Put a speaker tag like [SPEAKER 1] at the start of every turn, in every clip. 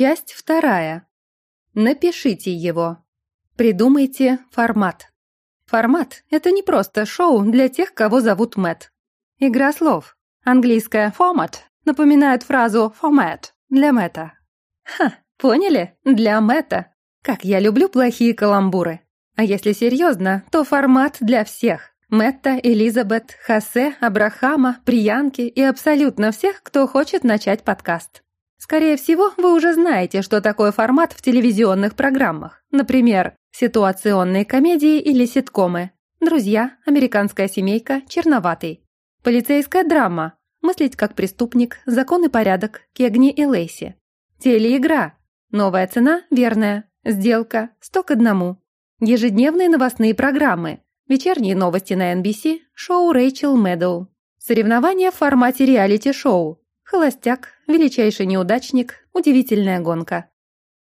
[SPEAKER 1] Часть вторая. Напишите его. Придумайте формат. Формат – это не просто шоу для тех, кого зовут Мэтт. Игра слов. Английское «format» напоминает фразу «format» для Мэтта. Ха, поняли? Для Мэтта. Как я люблю плохие каламбуры. А если серьезно, то формат для всех. Мэтта, Элизабет, Хосе, Абрахама, Приянки и абсолютно всех, кто хочет начать подкаст. Скорее всего, вы уже знаете, что такое формат в телевизионных программах. Например, ситуационные комедии или ситкомы. «Друзья», «Американская семейка», «Черноватый». Полицейская драма, «Мыслить как преступник», «Закон и порядок», «Кегни и Лейси». Телеигра. Новая цена верная. Сделка. Сто к одному. Ежедневные новостные программы. Вечерние новости на NBC. Шоу Рэйчел Мэдоу. Соревнования в формате реалити-шоу. Холостяк, величайший неудачник, удивительная гонка.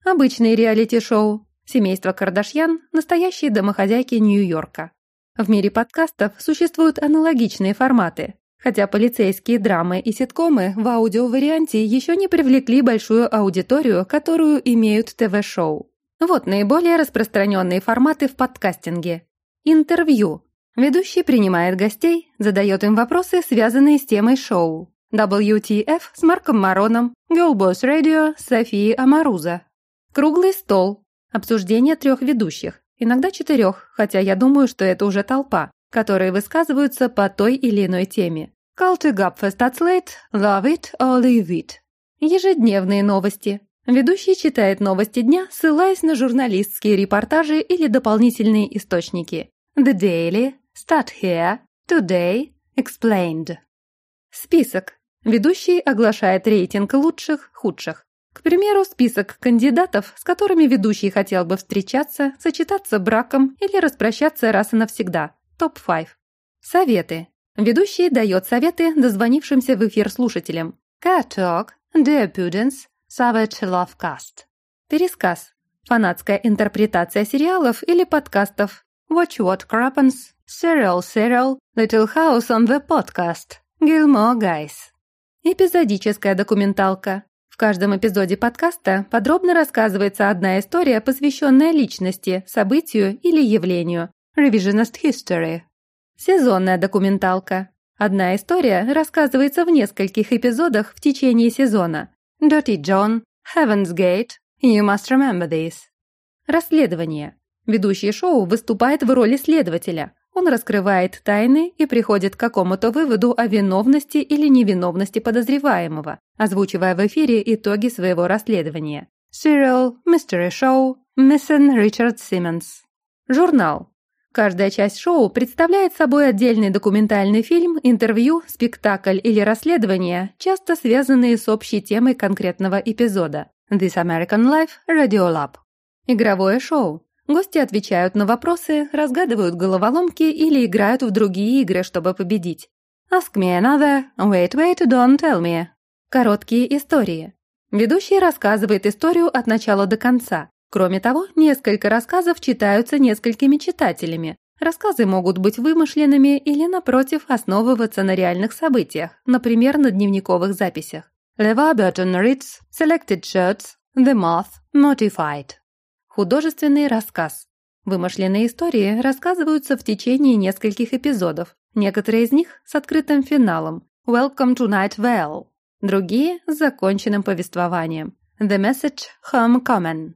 [SPEAKER 1] Обычные реалити-шоу. Семейство Кардашьян, настоящие домохозяйки Нью-Йорка. В мире подкастов существуют аналогичные форматы, хотя полицейские драмы и ситкомы в аудиоварианте еще не привлекли большую аудиторию, которую имеют ТВ-шоу. Вот наиболее распространенные форматы в подкастинге. Интервью. Ведущий принимает гостей, задает им вопросы, связанные с темой шоу. WTF с Марком Мароном, Girl Boss Radio с Софией Амаруза. Круглый стол. Обсуждение трех ведущих, иногда четырех, хотя я думаю, что это уже толпа, которые высказываются по той или иной теме. To Gapfest at Slate, Love it or leave it. Ежедневные новости. Ведущий читает новости дня, ссылаясь на журналистские репортажи или дополнительные источники. The Daily, Start Here, Today, Explained. Список. Ведущий оглашает рейтинг лучших, худших. К примеру, список кандидатов, с которыми ведущий хотел бы встречаться, сочетаться браком или распрощаться раз и навсегда. Топ-5. Советы. Ведущий дает советы дозвонившимся в эфир слушателям. Cat Talk, Dear Prudence, Savage Lovecast. Пересказ. Фанатская интерпретация сериалов или подкастов. Watch What Crappens, Serial Serial, Little House on the Podcast, Gilmore Guys. Эпизодическая документалка. В каждом эпизоде подкаста подробно рассказывается одна история, посвященная личности, событию или явлению. Revisionist History. Сезонная документалка. Одна история рассказывается в нескольких эпизодах в течение сезона. Dirty John, Heaven's Gate, You Must Remember This. Расследование. Ведущий шоу выступает в роли следователя. Он раскрывает тайны и приходит к какому-то выводу о виновности или невиновности подозреваемого, озвучивая в эфире итоги своего расследования. Serial, Mystery Show, Missing Richard Simmons. Журнал. Каждая часть шоу представляет собой отдельный документальный фильм, интервью, спектакль или расследование, часто связанные с общей темой конкретного эпизода. This American Life Radio Lab. Игровое шоу. Гости отвечают на вопросы, разгадывают головоломки или играют в другие игры, чтобы победить. Ask me another, wait, wait, don't tell me. Короткие истории. Ведущий рассказывает историю от начала до конца. Кроме того, несколько рассказов читаются несколькими читателями. Рассказы могут быть вымышленными или, напротив, основываться на реальных событиях, например, на дневниковых записях. Лева Бертон Ритz, Selected Shirts, The Moth, Notified. Художественный рассказ. Вымышленные истории рассказываются в течение нескольких эпизодов, некоторые из них с открытым финалом «Welcome to Night Vale», другие с законченным повествованием «The Message Homecoming».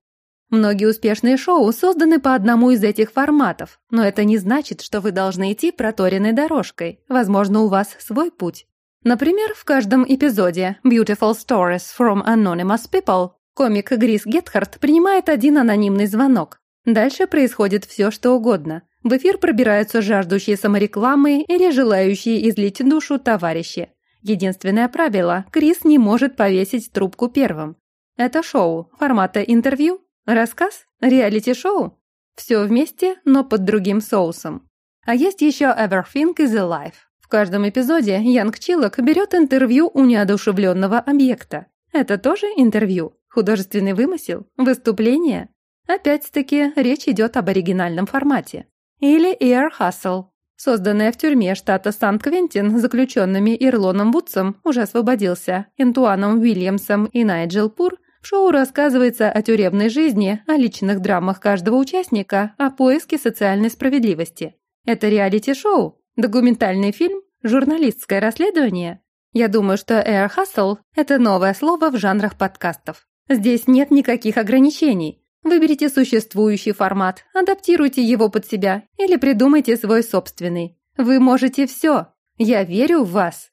[SPEAKER 1] Многие успешные шоу созданы по одному из этих форматов, но это не значит, что вы должны идти проторенной дорожкой. Возможно, у вас свой путь. Например, в каждом эпизоде Beautiful Stories from Anonymous People Комик Грис Гетхард принимает один анонимный звонок. Дальше происходит все, что угодно. В эфир пробираются жаждущие саморекламы или желающие излить душу товарищи. Единственное правило – Крис не может повесить трубку первым. Это шоу, формата интервью, рассказ, реалити-шоу. Все вместе, но под другим соусом. А есть еще Everything is Alive. В каждом эпизоде Янг Чилок берет интервью у неодушевленного объекта. Это тоже интервью. Художественный вымысел? Выступление? Опять-таки, речь идет об оригинальном формате. Или Air Hustle, созданная в тюрьме штата Сан-Квентин заключенными Ирлоном Вудсом, уже освободился, Интуаном Уильямсом и Найджел Пур, В шоу рассказывается о тюремной жизни, о личных драмах каждого участника, о поиске социальной справедливости. Это реалити-шоу, документальный фильм, журналистское расследование. Я думаю, что Air Hustle – это новое слово в жанрах подкастов. Здесь нет никаких ограничений. Выберите существующий формат, адаптируйте его под себя или придумайте свой собственный. Вы можете все. Я верю в вас.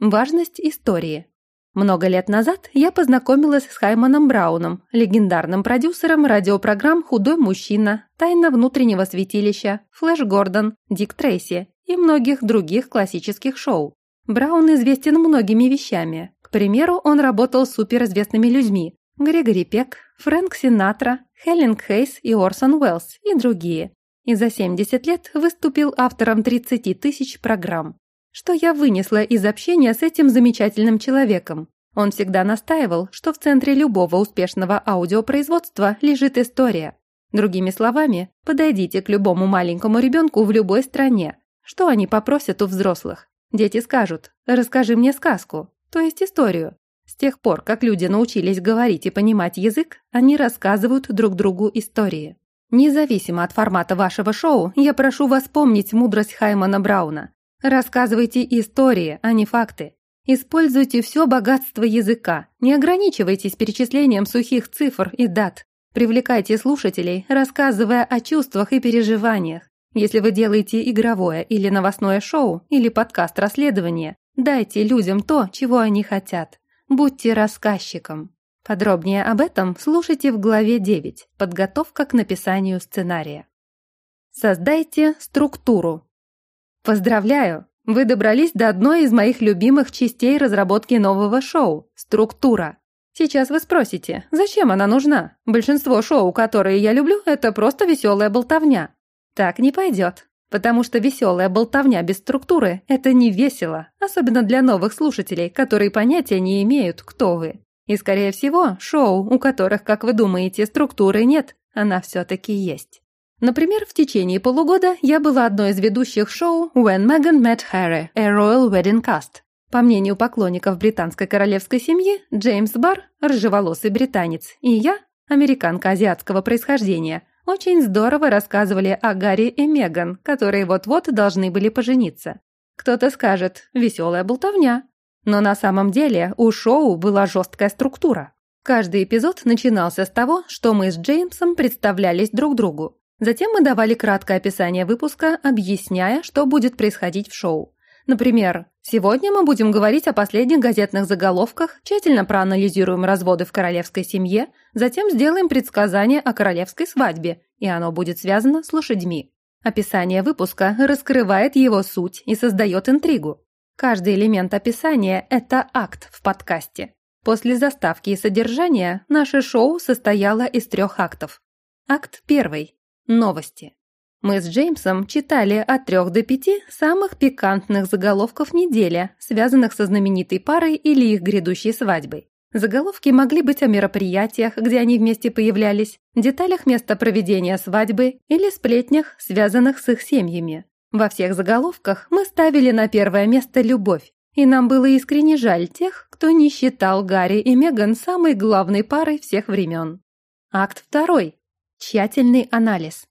[SPEAKER 1] Важность истории. Много лет назад я познакомилась с Хайманом Брауном, легендарным продюсером радиопрограмм «Худой мужчина», «Тайна внутреннего святилища», «Флэш Гордон», «Дик Трейси» и многих других классических шоу. Браун известен многими вещами. К примеру, он работал с суперизвестными людьми, Грегори Пек, Фрэнк Синатра, Хелен Хейс и Орсон Уэллс и другие. И за 70 лет выступил автором 30 тысяч программ. Что я вынесла из общения с этим замечательным человеком? Он всегда настаивал, что в центре любого успешного аудиопроизводства лежит история. Другими словами, подойдите к любому маленькому ребенку в любой стране. Что они попросят у взрослых? Дети скажут «расскажи мне сказку», то есть историю. С тех пор, как люди научились говорить и понимать язык, они рассказывают друг другу истории. Независимо от формата вашего шоу, я прошу вас помнить мудрость Хаймана Брауна. Рассказывайте истории, а не факты. Используйте все богатство языка, не ограничивайтесь перечислением сухих цифр и дат. Привлекайте слушателей, рассказывая о чувствах и переживаниях. Если вы делаете игровое или новостное шоу, или подкаст расследования, дайте людям то, чего они хотят. Будьте рассказчиком. Подробнее об этом слушайте в главе 9 «Подготовка к написанию сценария». Создайте структуру. Поздравляю! Вы добрались до одной из моих любимых частей разработки нового шоу – структура. Сейчас вы спросите, зачем она нужна? Большинство шоу, которые я люблю, это просто веселая болтовня. Так не пойдет. Потому что веселая болтовня без структуры – это не весело, особенно для новых слушателей, которые понятия не имеют, кто вы. И, скорее всего, шоу, у которых, как вы думаете, структуры нет, она все-таки есть. Например, в течение полугода я была одной из ведущих шоу «When Meghan Met Harry – A Royal Wedding Cast». По мнению поклонников британской королевской семьи, Джеймс Барр – рыжеволосый британец, и я – американка азиатского происхождения – очень здорово рассказывали о Гарри и Меган, которые вот-вот должны были пожениться. Кто-то скажет «веселая болтовня». Но на самом деле у шоу была жесткая структура. Каждый эпизод начинался с того, что мы с Джеймсом представлялись друг другу. Затем мы давали краткое описание выпуска, объясняя, что будет происходить в шоу. Например, сегодня мы будем говорить о последних газетных заголовках, тщательно проанализируем разводы в королевской семье, затем сделаем предсказание о королевской свадьбе, и оно будет связано с лошадьми. Описание выпуска раскрывает его суть и создает интригу. Каждый элемент описания – это акт в подкасте. После заставки и содержания наше шоу состояло из трех актов. Акт первый – новости. Мы с Джеймсом читали от трех до пяти самых пикантных заголовков недели, связанных со знаменитой парой или их грядущей свадьбой. Заголовки могли быть о мероприятиях, где они вместе появлялись, деталях места проведения свадьбы или сплетнях, связанных с их семьями. Во всех заголовках мы ставили на первое место любовь, и нам было искренне жаль тех, кто не считал Гарри и Меган самой главной парой всех времен. Акт второй. Тщательный анализ.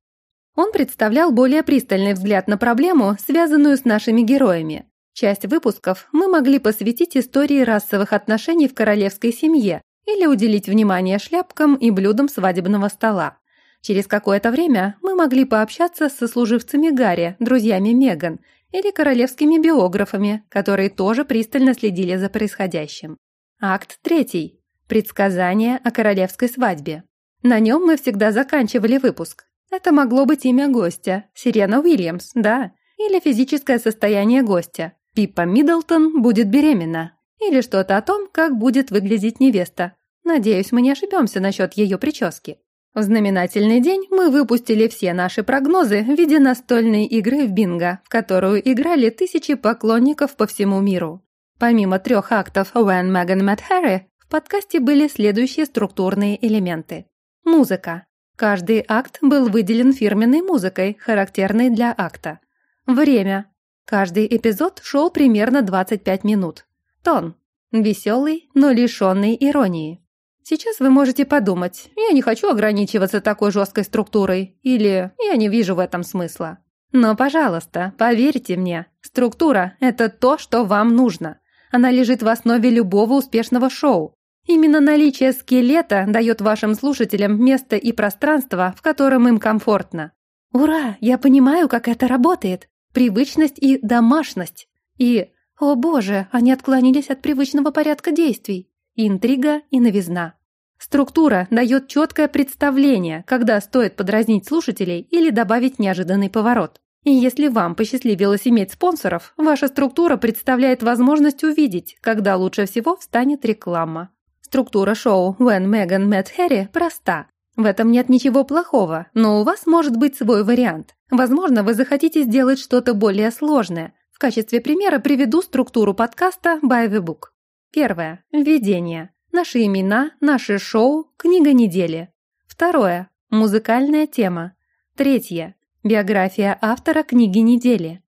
[SPEAKER 1] Он представлял более пристальный взгляд на проблему, связанную с нашими героями. Часть выпусков мы могли посвятить истории расовых отношений в королевской семье или уделить внимание шляпкам и блюдам свадебного стола. Через какое-то время мы могли пообщаться с сослуживцами Гарри, друзьями Меган, или королевскими биографами, которые тоже пристально следили за происходящим. Акт третий. Предсказание о королевской свадьбе. На нем мы всегда заканчивали выпуск. Это могло быть имя гостя, Сирена Уильямс, да, или физическое состояние гостя. Пиппа Миддлтон будет беременна. Или что-то о том, как будет выглядеть невеста. Надеюсь, мы не ошибемся насчет ее прически. В знаменательный день мы выпустили все наши прогнозы в виде настольной игры в бинго, в которую играли тысячи поклонников по всему миру. Помимо трех актов «When Meghan Met Harry», в подкасте были следующие структурные элементы. Музыка. Каждый акт был выделен фирменной музыкой, характерной для акта. Время. Каждый эпизод шел примерно 25 минут. Тон. Веселый, но лишенный иронии. Сейчас вы можете подумать, я не хочу ограничиваться такой жесткой структурой, или я не вижу в этом смысла. Но, пожалуйста, поверьте мне, структура – это то, что вам нужно. Она лежит в основе любого успешного шоу. Именно наличие скелета дает вашим слушателям место и пространство, в котором им комфортно. Ура, я понимаю, как это работает. Привычность и домашность. И, о боже, они отклонились от привычного порядка действий. Интрига и новизна. Структура дает четкое представление, когда стоит подразнить слушателей или добавить неожиданный поворот. И если вам посчастливилось иметь спонсоров, ваша структура представляет возможность увидеть, когда лучше всего встанет реклама. Структура шоу «When Megan Met Harry» проста. В этом нет ничего плохого, но у вас может быть свой вариант. Возможно, вы захотите сделать что-то более сложное. В качестве примера приведу структуру подкаста «By the Book». Первое. Введение. Наши имена, наше шоу, книга недели. Второе. Музыкальная тема. Третье. Биография автора книги недели.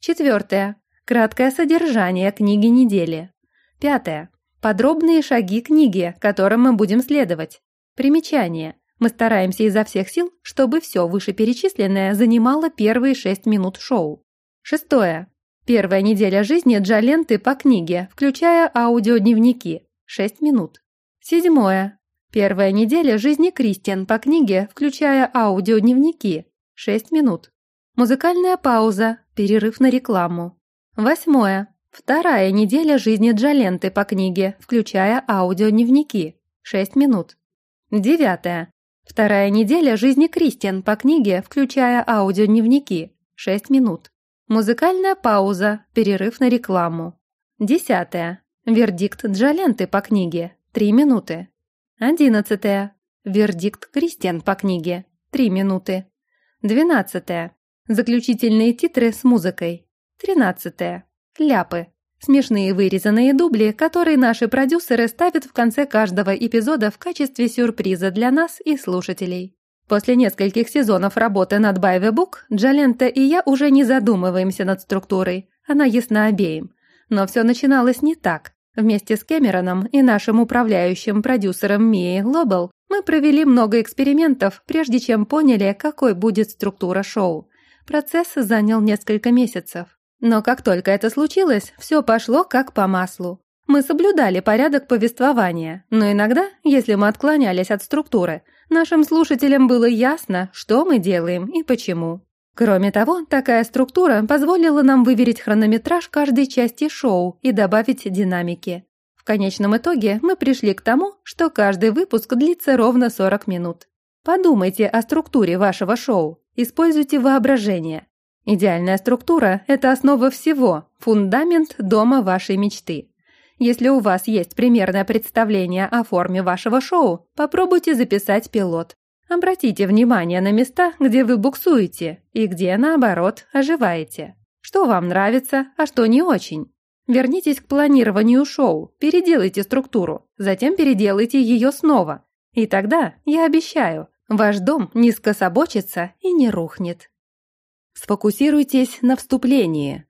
[SPEAKER 1] Четвертое. Краткое содержание книги недели. Пятое. Подробные шаги книги, которым мы будем следовать. Примечание. Мы стараемся изо всех сил, чтобы все вышеперечисленное занимало первые шесть минут шоу. Шестое. Первая неделя жизни Джаленты по книге, включая аудиодневники. 6 минут. Седьмое. Первая неделя жизни Кристиан по книге, включая аудиодневники. 6 минут. Музыкальная пауза, перерыв на рекламу. Восьмое. Вторая неделя жизни Джаленты по книге, включая аудиодневники. 6 минут. Девятое. Вторая неделя жизни Кристиан по книге, включая аудиодневники. 6 минут. Музыкальная пауза, перерыв на рекламу. Десятое. Вердикт Джаленты по книге. Три минуты. Одиннадцатое. Вердикт Кристиан по книге. Три минуты. Двенадцатое. Заключительные титры с музыкой. Тринадцатое. Ляпы. Смешные вырезанные дубли, которые наши продюсеры ставят в конце каждого эпизода в качестве сюрприза для нас и слушателей. После нескольких сезонов работы над the Book, Джалента и я уже не задумываемся над структурой, она ясна обеим. Но все начиналось не так. Вместе с Кэмероном и нашим управляющим продюсером Мией Лобел мы провели много экспериментов, прежде чем поняли, какой будет структура шоу. Процесс занял несколько месяцев. Но как только это случилось, все пошло как по маслу. Мы соблюдали порядок повествования, но иногда, если мы отклонялись от структуры, нашим слушателям было ясно, что мы делаем и почему. Кроме того, такая структура позволила нам выверить хронометраж каждой части шоу и добавить динамики. В конечном итоге мы пришли к тому, что каждый выпуск длится ровно 40 минут. Подумайте о структуре вашего шоу, используйте воображение. Идеальная структура – это основа всего, фундамент дома вашей мечты. Если у вас есть примерное представление о форме вашего шоу, попробуйте записать пилот. Обратите внимание на места, где вы буксуете, и где, наоборот, оживаете. Что вам нравится, а что не очень. Вернитесь к планированию шоу, переделайте структуру, затем переделайте ее снова. И тогда, я обещаю, ваш дом не скособочится и не рухнет. Сфокусируйтесь на вступлении.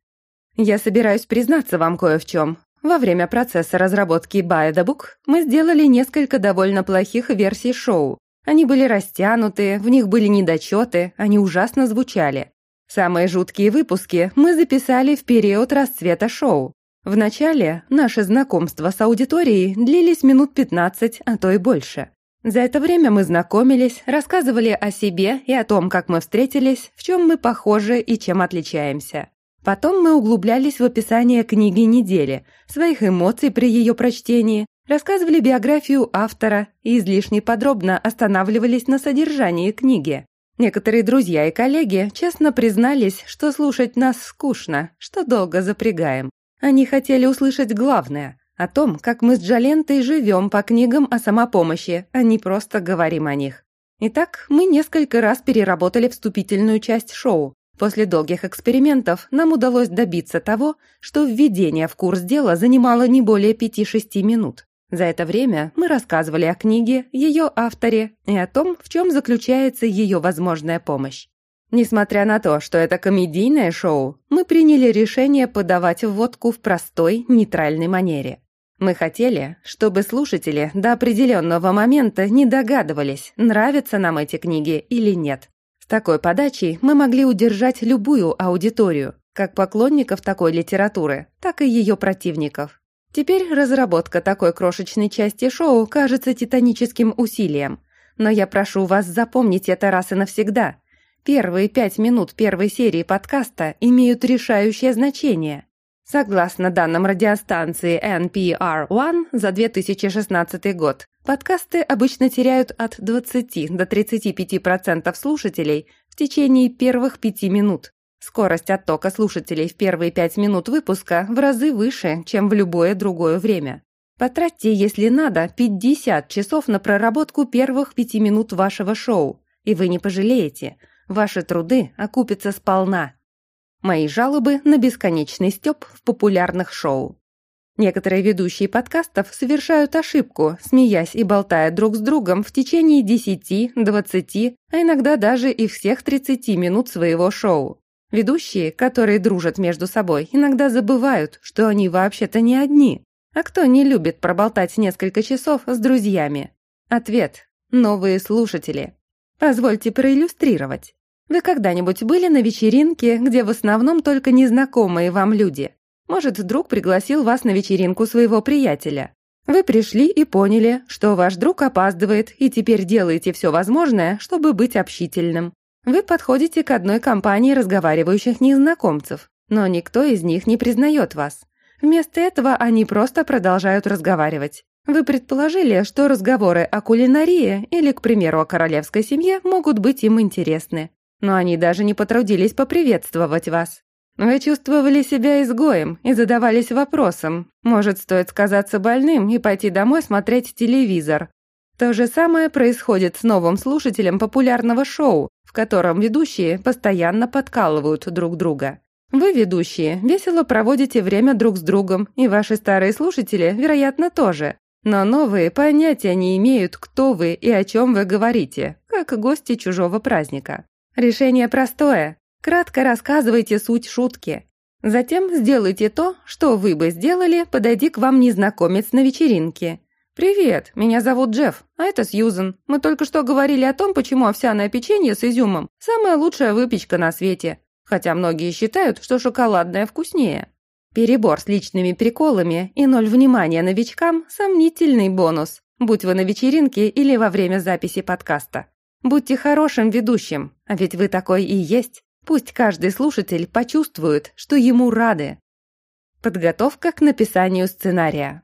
[SPEAKER 1] Я собираюсь признаться вам кое в чем. Во время процесса разработки Book мы сделали несколько довольно плохих версий шоу. Они были растянутые, в них были недочеты, они ужасно звучали. Самые жуткие выпуски мы записали в период расцвета шоу. Вначале наше знакомство с аудиторией длились минут 15, а то и больше. За это время мы знакомились, рассказывали о себе и о том, как мы встретились, в чем мы похожи и чем отличаемся. Потом мы углублялись в описание книги недели, своих эмоций при ее прочтении, рассказывали биографию автора и излишне подробно останавливались на содержании книги. Некоторые друзья и коллеги честно признались, что слушать нас скучно, что долго запрягаем. Они хотели услышать главное – о том, как мы с Джалентой живем по книгам о самопомощи, а не просто говорим о них. Итак, мы несколько раз переработали вступительную часть шоу, После долгих экспериментов нам удалось добиться того, что введение в курс дела занимало не более 5-6 минут. За это время мы рассказывали о книге, ее авторе и о том, в чем заключается ее возможная помощь. Несмотря на то, что это комедийное шоу, мы приняли решение подавать вводку в простой, нейтральной манере. Мы хотели, чтобы слушатели до определенного момента не догадывались, нравятся нам эти книги или нет. С такой подачей мы могли удержать любую аудиторию, как поклонников такой литературы, так и ее противников. Теперь разработка такой крошечной части шоу кажется титаническим усилием. Но я прошу вас запомнить это раз и навсегда. Первые пять минут первой серии подкаста имеют решающее значение. Согласно данным радиостанции NPR-1 за 2016 год, подкасты обычно теряют от 20 до 35% слушателей в течение первых пяти минут. Скорость оттока слушателей в первые пять минут выпуска в разы выше, чем в любое другое время. Потратьте, если надо, 50 часов на проработку первых пяти минут вашего шоу, и вы не пожалеете. Ваши труды окупятся сполна. Мои жалобы на бесконечный стёб в популярных шоу. Некоторые ведущие подкастов совершают ошибку, смеясь и болтая друг с другом в течение 10, 20, а иногда даже и всех 30 минут своего шоу. Ведущие, которые дружат между собой, иногда забывают, что они вообще-то не одни. А кто не любит проболтать несколько часов с друзьями? Ответ – новые слушатели. Позвольте проиллюстрировать. Вы когда-нибудь были на вечеринке, где в основном только незнакомые вам люди? Может, друг пригласил вас на вечеринку своего приятеля. Вы пришли и поняли, что ваш друг опаздывает, и теперь делаете все возможное, чтобы быть общительным. Вы подходите к одной компании разговаривающих незнакомцев, но никто из них не признает вас. Вместо этого они просто продолжают разговаривать. Вы предположили, что разговоры о кулинарии или, к примеру, о королевской семье могут быть им интересны но они даже не потрудились поприветствовать вас. Вы чувствовали себя изгоем и задавались вопросом, может, стоит сказаться больным и пойти домой смотреть телевизор. То же самое происходит с новым слушателем популярного шоу, в котором ведущие постоянно подкалывают друг друга. Вы, ведущие, весело проводите время друг с другом, и ваши старые слушатели, вероятно, тоже. Но новые понятия не имеют, кто вы и о чем вы говорите, как гости чужого праздника. Решение простое. Кратко рассказывайте суть шутки. Затем сделайте то, что вы бы сделали, подойди к вам незнакомец на вечеринке. «Привет, меня зовут Джефф, а это Сьюзен. Мы только что говорили о том, почему овсяное печенье с изюмом – самая лучшая выпечка на свете, хотя многие считают, что шоколадное вкуснее». Перебор с личными приколами и ноль внимания новичкам – сомнительный бонус, будь вы на вечеринке или во время записи подкаста. Будьте хорошим ведущим, а ведь вы такой и есть. Пусть каждый слушатель почувствует, что ему рады. Подготовка к написанию сценария.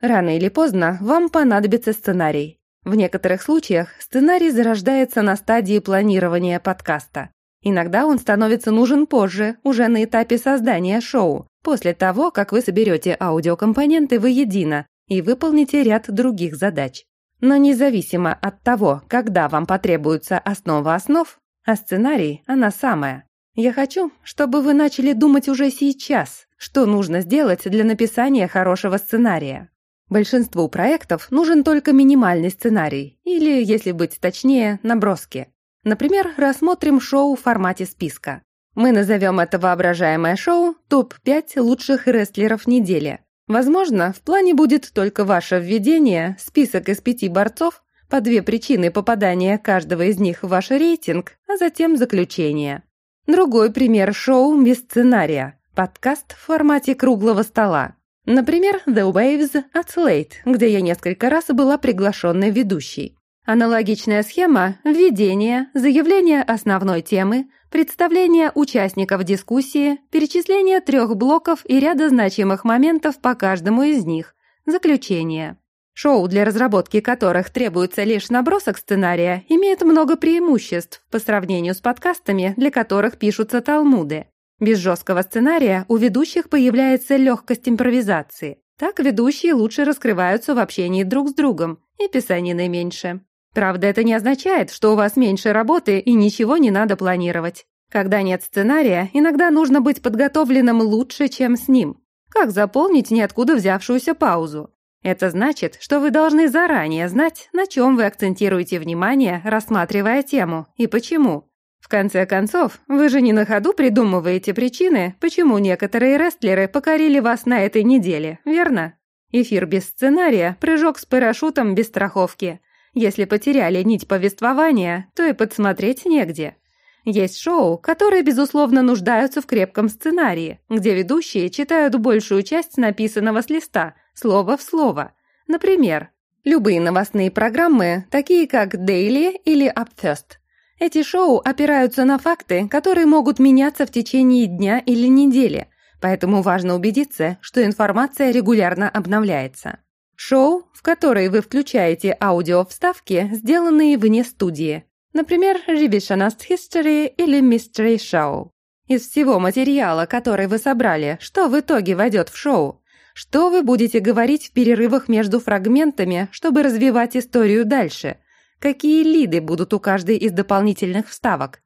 [SPEAKER 1] Рано или поздно вам понадобится сценарий. В некоторых случаях сценарий зарождается на стадии планирования подкаста. Иногда он становится нужен позже, уже на этапе создания шоу, после того, как вы соберете аудиокомпоненты воедино и выполните ряд других задач. Но независимо от того, когда вам потребуется основа основ, а сценарий – она самая. Я хочу, чтобы вы начали думать уже сейчас, что нужно сделать для написания хорошего сценария. Большинству проектов нужен только минимальный сценарий, или, если быть точнее, наброски. Например, рассмотрим шоу в формате списка. Мы назовем это воображаемое шоу «Топ-5 лучших рестлеров недели», Возможно, в плане будет только ваше введение, список из пяти борцов, по две причины попадания каждого из них в ваш рейтинг, а затем заключение. Другой пример шоу без сценария. Подкаст в формате круглого стола. Например, The Waves от Slate, где я несколько раз была приглашенной ведущей. Аналогичная схема – введение, заявление основной темы, представление участников дискуссии, перечисление трех блоков и ряда значимых моментов по каждому из них, заключение. Шоу, для разработки которых требуется лишь набросок сценария, имеет много преимуществ по сравнению с подкастами, для которых пишутся талмуды. Без жесткого сценария у ведущих появляется легкость импровизации. Так ведущие лучше раскрываются в общении друг с другом, и писанины меньше. Правда, это не означает, что у вас меньше работы и ничего не надо планировать. Когда нет сценария, иногда нужно быть подготовленным лучше, чем с ним. Как заполнить ниоткуда взявшуюся паузу? Это значит, что вы должны заранее знать, на чем вы акцентируете внимание, рассматривая тему, и почему. В конце концов, вы же не на ходу придумываете причины, почему некоторые рестлеры покорили вас на этой неделе, верно? Эфир без сценария, прыжок с парашютом без страховки. Если потеряли нить повествования, то и подсмотреть негде. Есть шоу, которые, безусловно, нуждаются в крепком сценарии, где ведущие читают большую часть написанного с листа, слово в слово. Например, любые новостные программы, такие как Daily или Up First. Эти шоу опираются на факты, которые могут меняться в течение дня или недели, поэтому важно убедиться, что информация регулярно обновляется. Шоу, в которые вы включаете аудио-вставки, сделанные вне студии, Например, Revisionist History или Mystery Show. Из всего материала, который вы собрали, что в итоге войдет в шоу? Что вы будете говорить в перерывах между фрагментами, чтобы развивать историю дальше? Какие лиды будут у каждой из дополнительных вставок?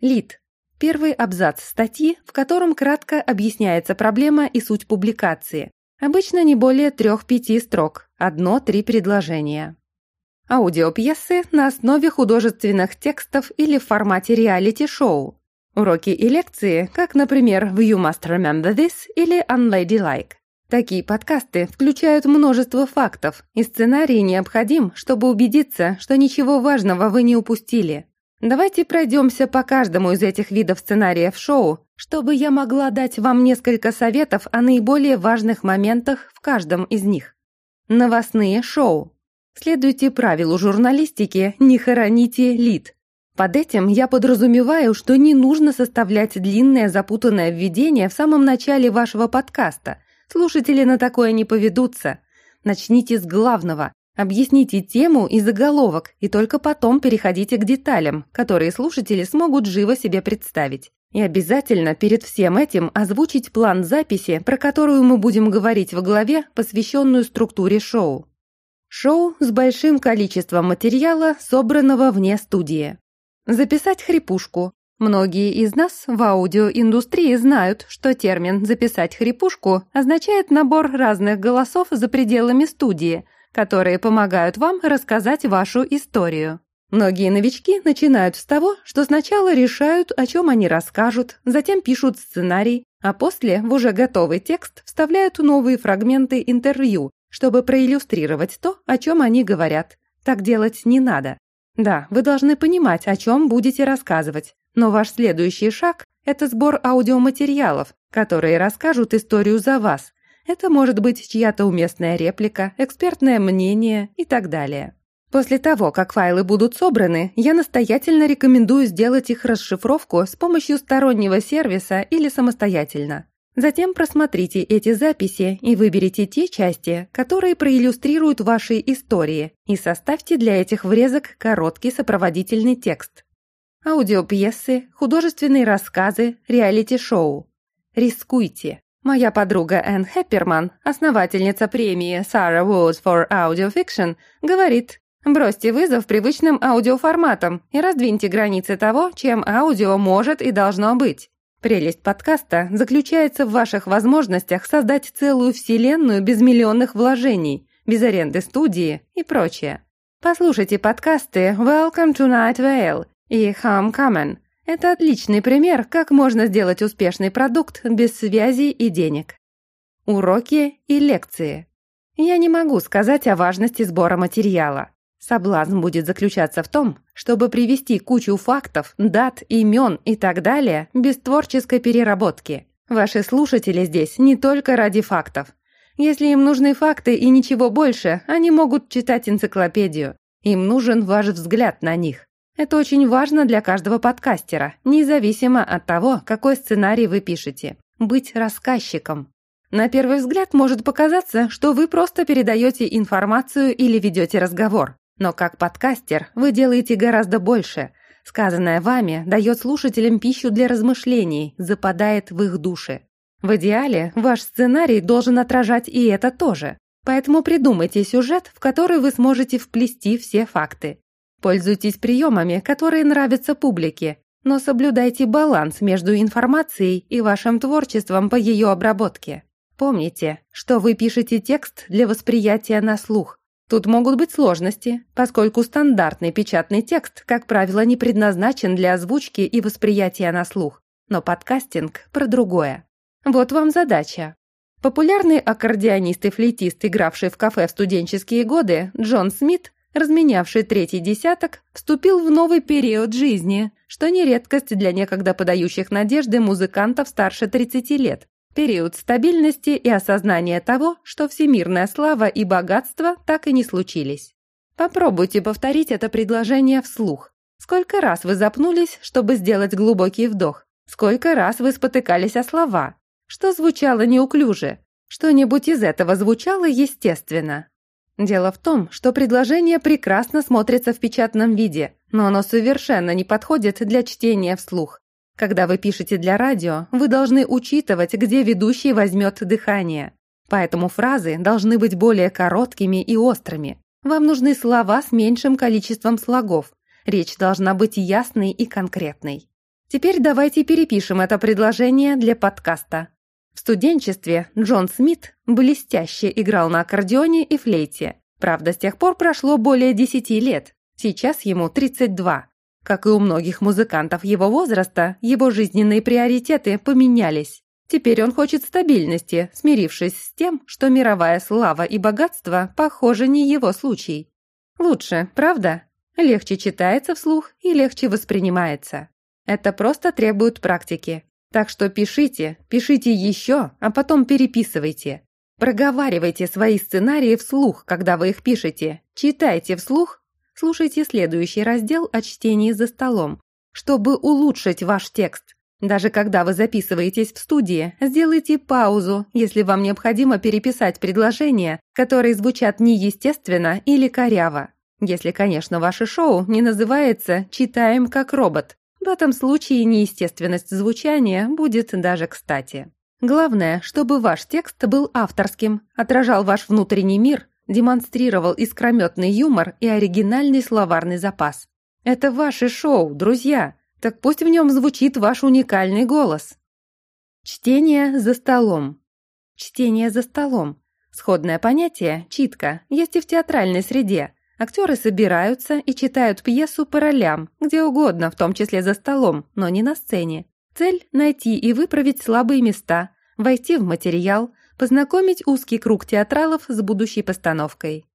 [SPEAKER 1] Лид. Первый абзац статьи, в котором кратко объясняется проблема и суть публикации. Обычно не более трех-пяти строк, одно-три предложения. Аудиопьесы на основе художественных текстов или в формате реалити-шоу. Уроки и лекции, как, например, в You Must Remember This или Unladylike. Такие подкасты включают множество фактов, и сценарий необходим, чтобы убедиться, что ничего важного вы не упустили. Давайте пройдемся по каждому из этих видов сценариев шоу, чтобы я могла дать вам несколько советов о наиболее важных моментах в каждом из них. Новостные шоу. Следуйте правилу журналистики «не хороните лид». Под этим я подразумеваю, что не нужно составлять длинное запутанное введение в самом начале вашего подкаста. Слушатели на такое не поведутся. Начните с главного. Объясните тему и заголовок, и только потом переходите к деталям, которые слушатели смогут живо себе представить. И обязательно перед всем этим озвучить план записи, про которую мы будем говорить в главе, посвященную структуре шоу. Шоу с большим количеством материала, собранного вне студии. Записать хрипушку. Многие из нас в аудиоиндустрии знают, что термин «записать хрипушку» означает набор разных голосов за пределами студии, которые помогают вам рассказать вашу историю. Многие новички начинают с того, что сначала решают, о чем они расскажут, затем пишут сценарий, а после в уже готовый текст вставляют новые фрагменты интервью, чтобы проиллюстрировать то, о чем они говорят. Так делать не надо. Да, вы должны понимать, о чем будете рассказывать, но ваш следующий шаг – это сбор аудиоматериалов, которые расскажут историю за вас. Это может быть чья-то уместная реплика, экспертное мнение и так далее. После того, как файлы будут собраны, я настоятельно рекомендую сделать их расшифровку с помощью стороннего сервиса или самостоятельно. Затем просмотрите эти записи и выберите те части, которые проиллюстрируют ваши истории, и составьте для этих врезок короткий сопроводительный текст. Аудиопьесы, художественные рассказы, реалити-шоу. Рискуйте. Моя подруга Энн Хепперман, основательница премии Sarah Woods for Audio Fiction, говорит, бросьте вызов привычным аудиоформатам и раздвиньте границы того, чем аудио может и должно быть. Прелесть подкаста заключается в ваших возможностях создать целую вселенную без миллионных вложений, без аренды студии и прочее. Послушайте подкасты «Welcome to Night Vale» и «Homecoming». Это отличный пример, как можно сделать успешный продукт без связей и денег. Уроки и лекции. Я не могу сказать о важности сбора материала. Соблазн будет заключаться в том, чтобы привести кучу фактов, дат, имен и так далее без творческой переработки. Ваши слушатели здесь не только ради фактов. Если им нужны факты и ничего больше, они могут читать энциклопедию. Им нужен ваш взгляд на них. Это очень важно для каждого подкастера, независимо от того, какой сценарий вы пишете. Быть рассказчиком. На первый взгляд может показаться, что вы просто передаете информацию или ведете разговор. Но как подкастер вы делаете гораздо больше. Сказанное вами дает слушателям пищу для размышлений, западает в их души. В идеале ваш сценарий должен отражать и это тоже. Поэтому придумайте сюжет, в который вы сможете вплести все факты. Пользуйтесь приемами, которые нравятся публике, но соблюдайте баланс между информацией и вашим творчеством по ее обработке. Помните, что вы пишете текст для восприятия на слух, Тут могут быть сложности, поскольку стандартный печатный текст, как правило, не предназначен для озвучки и восприятия на слух, но подкастинг про другое. Вот вам задача. Популярный аккордеонист и флейтист, игравший в кафе в студенческие годы, Джон Смит, разменявший третий десяток, вступил в новый период жизни, что не редкость для некогда подающих надежды музыкантов старше 30 лет. Период стабильности и осознания того, что всемирная слава и богатство так и не случились. Попробуйте повторить это предложение вслух. Сколько раз вы запнулись, чтобы сделать глубокий вдох? Сколько раз вы спотыкались о слова? Что звучало неуклюже? Что-нибудь из этого звучало естественно? Дело в том, что предложение прекрасно смотрится в печатном виде, но оно совершенно не подходит для чтения вслух. Когда вы пишете для радио, вы должны учитывать, где ведущий возьмет дыхание. Поэтому фразы должны быть более короткими и острыми. Вам нужны слова с меньшим количеством слогов. Речь должна быть ясной и конкретной. Теперь давайте перепишем это предложение для подкаста. В студенчестве Джон Смит блестяще играл на аккордеоне и флейте. Правда, с тех пор прошло более 10 лет. Сейчас ему 32. Как и у многих музыкантов его возраста, его жизненные приоритеты поменялись. Теперь он хочет стабильности, смирившись с тем, что мировая слава и богатство, похоже, не его случай. Лучше, правда? Легче читается вслух и легче воспринимается. Это просто требует практики. Так что пишите, пишите еще, а потом переписывайте. Проговаривайте свои сценарии вслух, когда вы их пишете. Читайте вслух. Слушайте следующий раздел о чтении за столом, чтобы улучшить ваш текст. Даже когда вы записываетесь в студии, сделайте паузу, если вам необходимо переписать предложения, которые звучат неестественно или коряво. Если, конечно, ваше шоу не называется «Читаем как робот». В этом случае неестественность звучания будет даже кстати. Главное, чтобы ваш текст был авторским, отражал ваш внутренний мир, демонстрировал искрометный юмор и оригинальный словарный запас. Это ваше шоу, друзья так пусть в нем звучит ваш уникальный голос. Чтение за столом. Чтение за столом. Сходное понятие, читка, есть и в театральной среде. Актеры собираются и читают пьесу по ролям, где угодно, в том числе за столом, но не на сцене. Цель – найти и выправить слабые места, войти в материал, познакомить узкий круг театралов с будущей постановкой.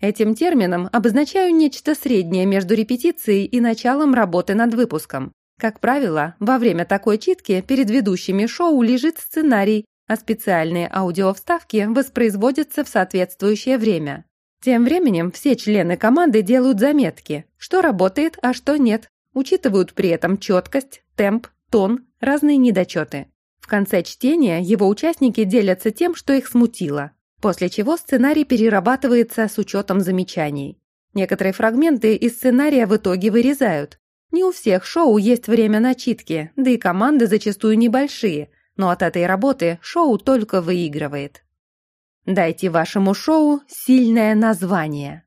[SPEAKER 1] Этим термином обозначаю нечто среднее между репетицией и началом работы над выпуском. Как правило, во время такой читки перед ведущими шоу лежит сценарий, а специальные аудиовставки воспроизводятся в соответствующее время. Тем временем все члены команды делают заметки, что работает, а что нет, учитывают при этом четкость, темп, тон, разные недочеты. Конце чтения его участники делятся тем, что их смутило. После чего сценарий перерабатывается с учетом замечаний. Некоторые фрагменты из сценария в итоге вырезают. Не у всех шоу есть время начитки, да и команды зачастую небольшие, но от этой работы шоу только выигрывает. Дайте вашему шоу сильное название.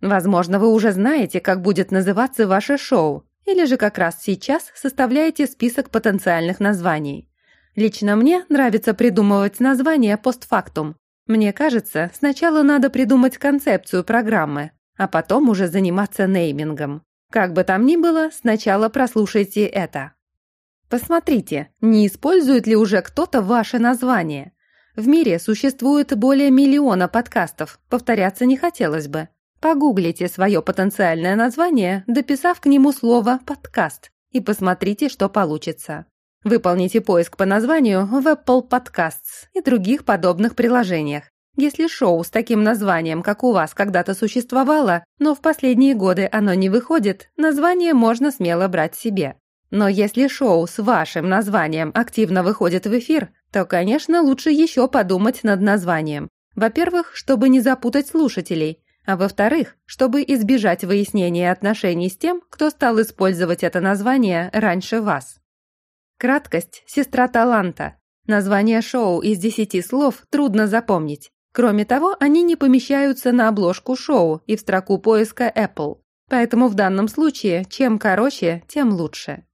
[SPEAKER 1] Возможно, вы уже знаете, как будет называться ваше шоу, или же как раз сейчас составляете список потенциальных названий. Лично мне нравится придумывать названия постфактум, мне кажется, сначала надо придумать концепцию программы, а потом уже заниматься неймингом. Как бы там ни было, сначала прослушайте это. Посмотрите, не использует ли уже кто-то ваше название. В мире существует более миллиона подкастов, повторяться не хотелось бы. Погуглите свое потенциальное название, дописав к нему слово «подкаст», и посмотрите, что получится. Выполните поиск по названию в Apple Podcasts и других подобных приложениях. Если шоу с таким названием, как у вас, когда-то существовало, но в последние годы оно не выходит, название можно смело брать себе. Но если шоу с вашим названием активно выходит в эфир, то, конечно, лучше еще подумать над названием. Во-первых, чтобы не запутать слушателей, а во-вторых, чтобы избежать выяснения отношений с тем, кто стал использовать это название раньше вас. Краткость – сестра таланта. Название шоу из десяти слов трудно запомнить. Кроме того, они не помещаются на обложку шоу и в строку поиска Apple. Поэтому в данном случае, чем короче, тем лучше.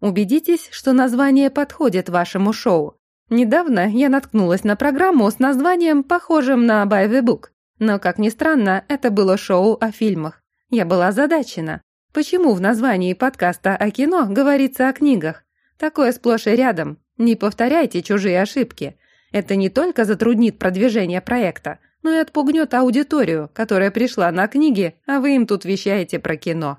[SPEAKER 1] Убедитесь, что название подходит вашему шоу. Недавно я наткнулась на программу с названием, похожим на By the Book. Но, как ни странно, это было шоу о фильмах. Я была озадачена. Почему в названии подкаста о кино говорится о книгах? Такое сплошь и рядом. Не повторяйте чужие ошибки. Это не только затруднит продвижение проекта, но и отпугнет аудиторию, которая пришла на книги, а вы им тут вещаете про кино.